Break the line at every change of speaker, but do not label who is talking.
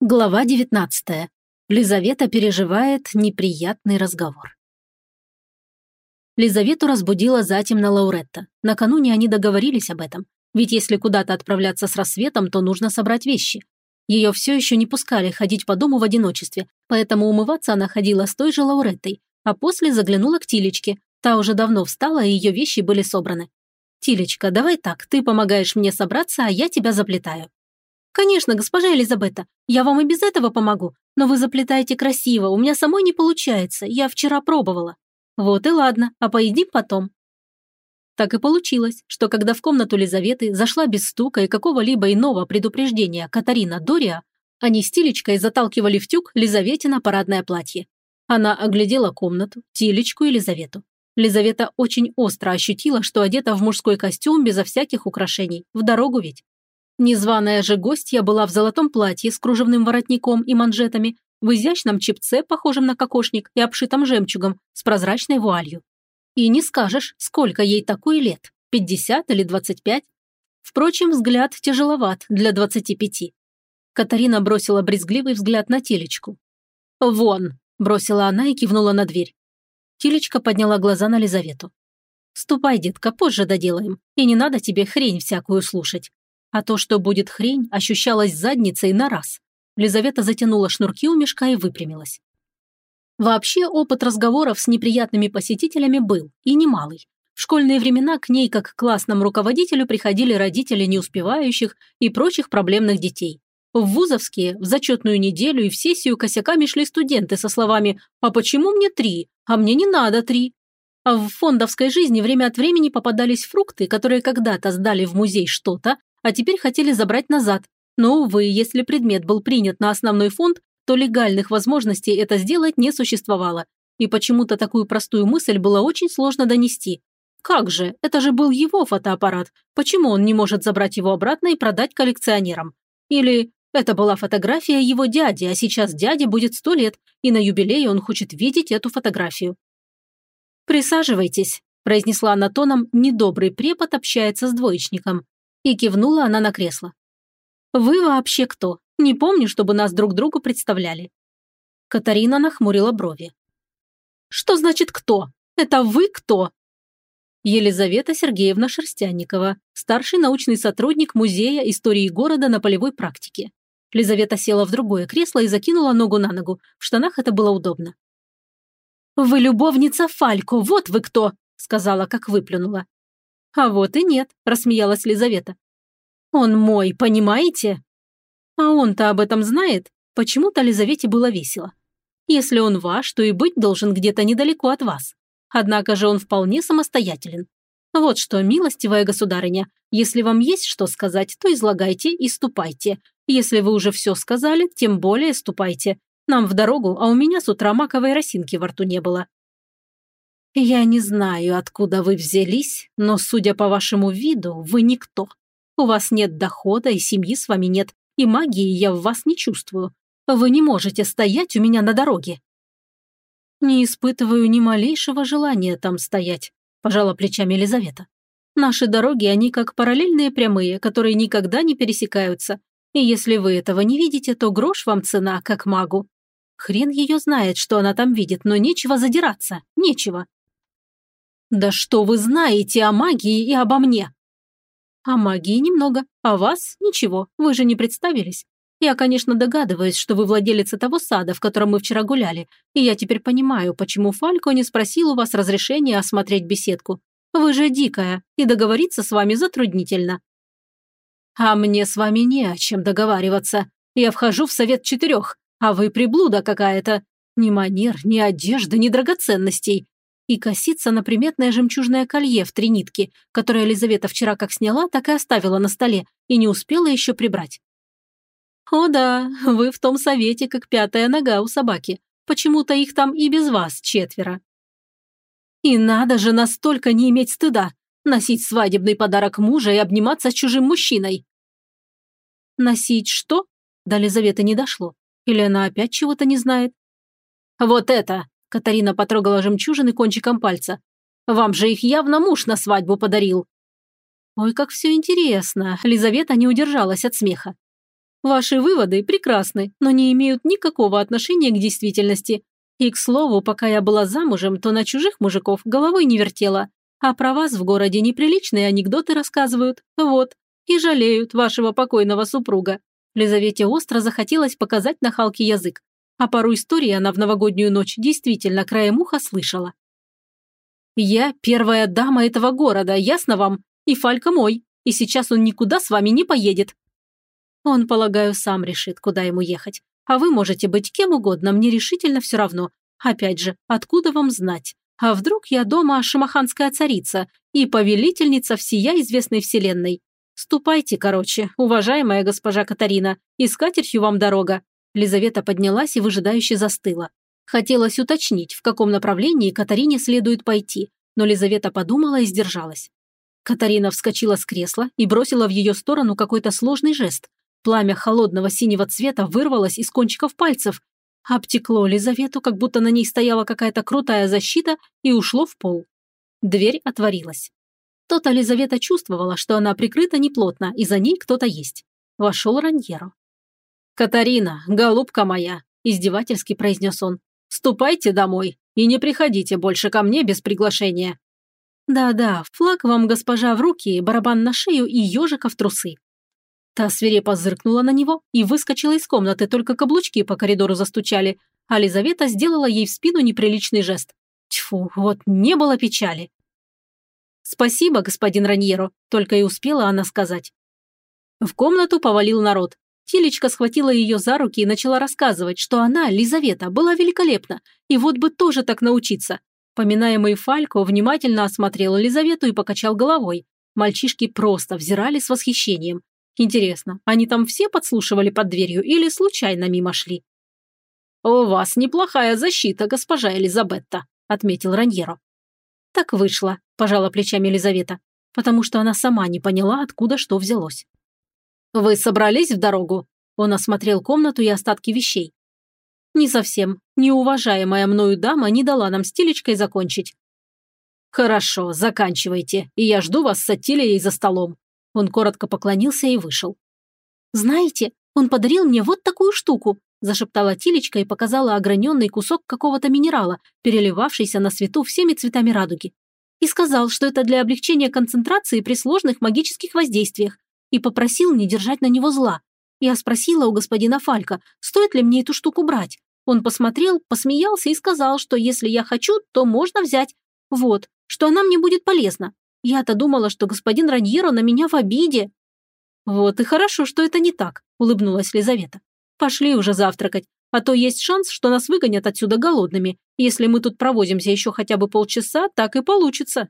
Глава 19. Лизавета переживает неприятный разговор. Лизавету разбудила затемно Лауретта. Накануне они договорились об этом. Ведь если куда-то отправляться с рассветом, то нужно собрать вещи. Ее все еще не пускали ходить по дому в одиночестве, поэтому умываться она ходила с той же Лауреттой, а после заглянула к Тилечке. Та уже давно встала, и ее вещи были собраны. «Тилечка, давай так, ты помогаешь мне собраться, а я тебя заплетаю». «Конечно, госпожа Элизабета, я вам и без этого помогу, но вы заплетаете красиво, у меня самой не получается, я вчера пробовала». «Вот и ладно, а поедим потом». Так и получилось, что когда в комнату Лизаветы зашла без стука и какого-либо иного предупреждения Катарина Дория, они с Тилечкой заталкивали в тюк Лизаветина парадное платье. Она оглядела комнату, Тилечку и Лизавету. Лизавета очень остро ощутила, что одета в мужской костюм безо всяких украшений. В дорогу ведь. Незваная же гостья была в золотом платье с кружевным воротником и манжетами, в изящном чепце, похожем на кокошник и обшитом жемчугом, с прозрачной вуалью. И не скажешь, сколько ей такой лет, 50 или 25. Впрочем, взгляд тяжеловат для 25. Катарина бросила брезгливый взгляд на телечку. «Вон!» – бросила она и кивнула на дверь. Телечка подняла глаза на Лизавету. «Ступай, детка, позже доделаем, и не надо тебе хрень всякую слушать. А то, что будет хрень, ощущалось задницей на раз. Лизавета затянула шнурки у мешка и выпрямилась. Вообще опыт разговоров с неприятными посетителями был, и немалый. В школьные времена к ней как к классному руководителю приходили родители неуспевающих и прочих проблемных детей. В вузовские, в зачетную неделю и в сессию косяками шли студенты со словами «А почему мне три? А мне не надо три». А в фондовской жизни время от времени попадались фрукты, которые когда-то сдали в музей что-то, а теперь хотели забрать назад. Но, увы, если предмет был принят на основной фонд, то легальных возможностей это сделать не существовало. И почему-то такую простую мысль было очень сложно донести. Как же, это же был его фотоаппарат. Почему он не может забрать его обратно и продать коллекционерам? Или это была фотография его дяди, а сейчас дяде будет сто лет, и на юбилее он хочет видеть эту фотографию. «Присаживайтесь», – произнесла она тоном «недобрый препод общается с двоечником». И кивнула она на кресло. «Вы вообще кто? Не помню, чтобы нас друг другу представляли». Катарина нахмурила брови. «Что значит кто? Это вы кто?» Елизавета Сергеевна Шерстянникова, старший научный сотрудник Музея истории города на полевой практике. Лизавета села в другое кресло и закинула ногу на ногу. В штанах это было удобно. «Вы любовница Фалько, вот вы кто!» сказала, как выплюнула. «А вот и нет», – рассмеялась Лизавета. «Он мой, понимаете?» А он-то об этом знает. Почему-то Лизавете было весело. Если он ваш, то и быть должен где-то недалеко от вас. Однако же он вполне самостоятелен. Вот что, милостивая государыня, если вам есть что сказать, то излагайте и ступайте. Если вы уже все сказали, тем более ступайте. Нам в дорогу, а у меня с утра маковой росинки во рту не было. «Я не знаю, откуда вы взялись, но, судя по вашему виду, вы никто. У вас нет дохода, и семьи с вами нет, и магии я в вас не чувствую. Вы не можете стоять у меня на дороге». «Не испытываю ни малейшего желания там стоять», – пожала плечами Елизавета. «Наши дороги, они как параллельные прямые, которые никогда не пересекаются. И если вы этого не видите, то грош вам цена, как магу. Хрен ее знает, что она там видит, но нечего задираться, нечего. «Да что вы знаете о магии и обо мне?» «О магии немного, о вас ничего, вы же не представились. Я, конечно, догадываюсь, что вы владелица того сада, в котором мы вчера гуляли, и я теперь понимаю, почему Фалько не спросил у вас разрешения осмотреть беседку. Вы же дикая, и договориться с вами затруднительно». «А мне с вами не о чем договариваться. Я вхожу в совет четырех, а вы приблуда какая-то. Ни манер, ни одежды, ни драгоценностей и косится на приметное жемчужное колье в три нитки, которое Елизавета вчера как сняла, так и оставила на столе и не успела еще прибрать. «О да, вы в том совете, как пятая нога у собаки. Почему-то их там и без вас четверо». «И надо же настолько не иметь стыда, носить свадебный подарок мужа и обниматься с чужим мужчиной». «Носить что?» До Лизаветы не дошло. Или она опять чего-то не знает? «Вот это!» Катарина потрогала жемчужины кончиком пальца. «Вам же их явно муж на свадьбу подарил». Ой, как все интересно. Лизавета не удержалась от смеха. Ваши выводы прекрасны, но не имеют никакого отношения к действительности. И, к слову, пока я была замужем, то на чужих мужиков головой не вертела. А про вас в городе неприличные анекдоты рассказывают. Вот. И жалеют вашего покойного супруга. Лизавете остро захотелось показать на Халке язык. А пару историй она в новогоднюю ночь действительно краем уха слышала. «Я первая дама этого города, ясно вам? И Фалька мой. И сейчас он никуда с вами не поедет». Он, полагаю, сам решит, куда ему ехать. А вы можете быть кем угодно, мне решительно все равно. Опять же, откуда вам знать? А вдруг я дома шамаханская царица и повелительница всея известной вселенной? Ступайте, короче, уважаемая госпожа Катарина, и с вам дорога. Лизавета поднялась и выжидающе застыла. Хотелось уточнить, в каком направлении Катарине следует пойти, но Лизавета подумала и сдержалась. Катарина вскочила с кресла и бросила в ее сторону какой-то сложный жест. Пламя холодного синего цвета вырвалось из кончиков пальцев, обтекло Лизавету, как будто на ней стояла какая-то крутая защита, и ушло в пол. Дверь отворилась. То-то Лизавета чувствовала, что она прикрыта неплотно, и за ней кто-то есть. Вошел Раньеро. «Катарина, голубка моя!» – издевательски произнес он. Ступайте домой и не приходите больше ко мне без приглашения». «Да-да, флаг вам, госпожа, в руки, барабан на шею и ежика в трусы». Та свирепо зыркнула на него и выскочила из комнаты, только каблучки по коридору застучали, а Лизавета сделала ей в спину неприличный жест. Тьфу, вот не было печали. «Спасибо, господин Раньеро», – только и успела она сказать. В комнату повалил народ. Тилечка схватила ее за руки и начала рассказывать, что она, Лизавета, была великолепна, и вот бы тоже так научиться. Поминаемый Фалько внимательно осмотрел Лизавету и покачал головой. Мальчишки просто взирали с восхищением. Интересно, они там все подслушивали под дверью или случайно мимо шли? «У вас неплохая защита, госпожа Элизабетта», – отметил Раньеро. «Так вышло», – пожала плечами Елизавета, потому что она сама не поняла, откуда что взялось. «Вы собрались в дорогу?» Он осмотрел комнату и остатки вещей. «Не совсем. Неуважаемая мною дама не дала нам с Тилечкой закончить». «Хорошо, заканчивайте, и я жду вас с Аттилией за столом». Он коротко поклонился и вышел. «Знаете, он подарил мне вот такую штуку», зашептала Тилечка и показала ограненный кусок какого-то минерала, переливавшийся на свету всеми цветами радуги. И сказал, что это для облегчения концентрации при сложных магических воздействиях и попросил не держать на него зла. Я спросила у господина Фалька, стоит ли мне эту штуку брать. Он посмотрел, посмеялся и сказал, что если я хочу, то можно взять. Вот, что она мне будет полезна. Я-то думала, что господин Раньеро на меня в обиде. Вот и хорошо, что это не так, улыбнулась Лизавета. Пошли уже завтракать, а то есть шанс, что нас выгонят отсюда голодными. Если мы тут провозимся еще хотя бы полчаса, так и получится.